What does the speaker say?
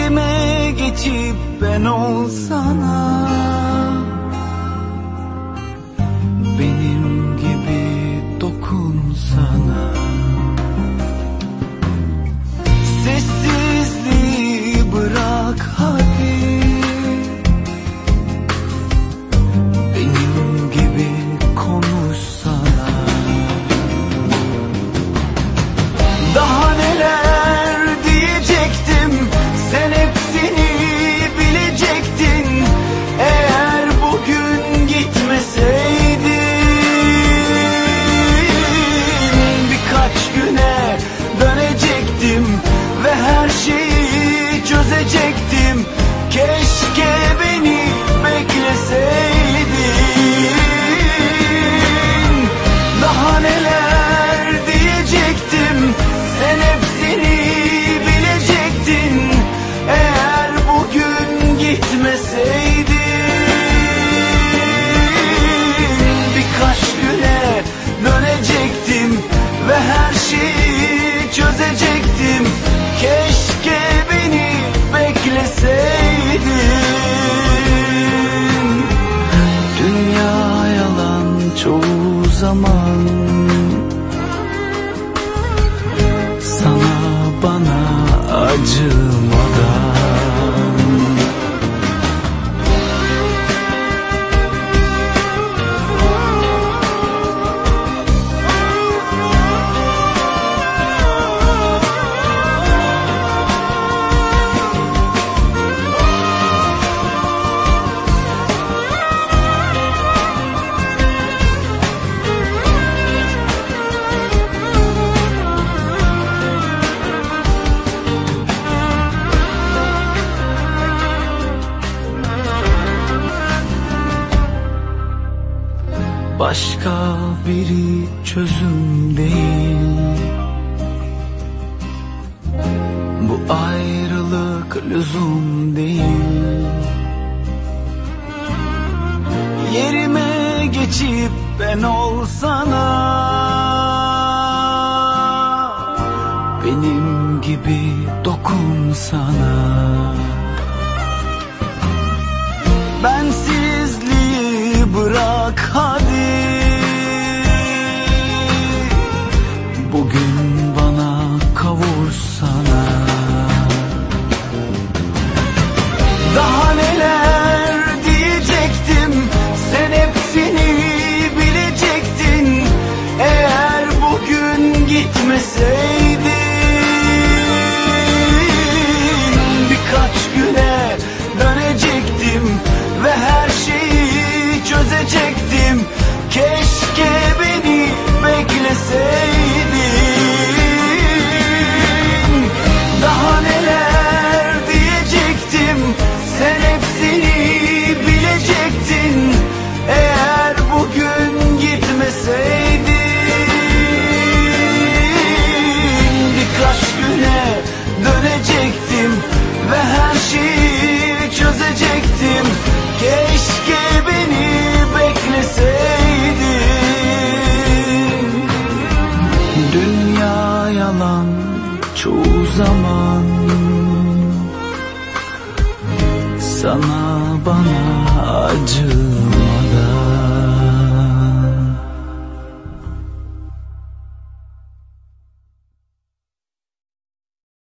yerime geçip ben olsana. Benim gibi dokunsana. Zaman. Sana bana acımadan Başka biri çözüm değil. Bu ayrılık lüzum değil. Yerime geçip ben olsana Benim gibi dokunsana. Bensizliği Daha neler diyecektim Sen hepsini bilecektin. Eğer bugün gitmeseydin Birkaç güne dönecektim Ve her şeyi çözecektim. Keşke beni bekleseydin çözecektim. Keşke beni bekleseydin. Dünya yalan çoğu zaman. Sana bana acımadan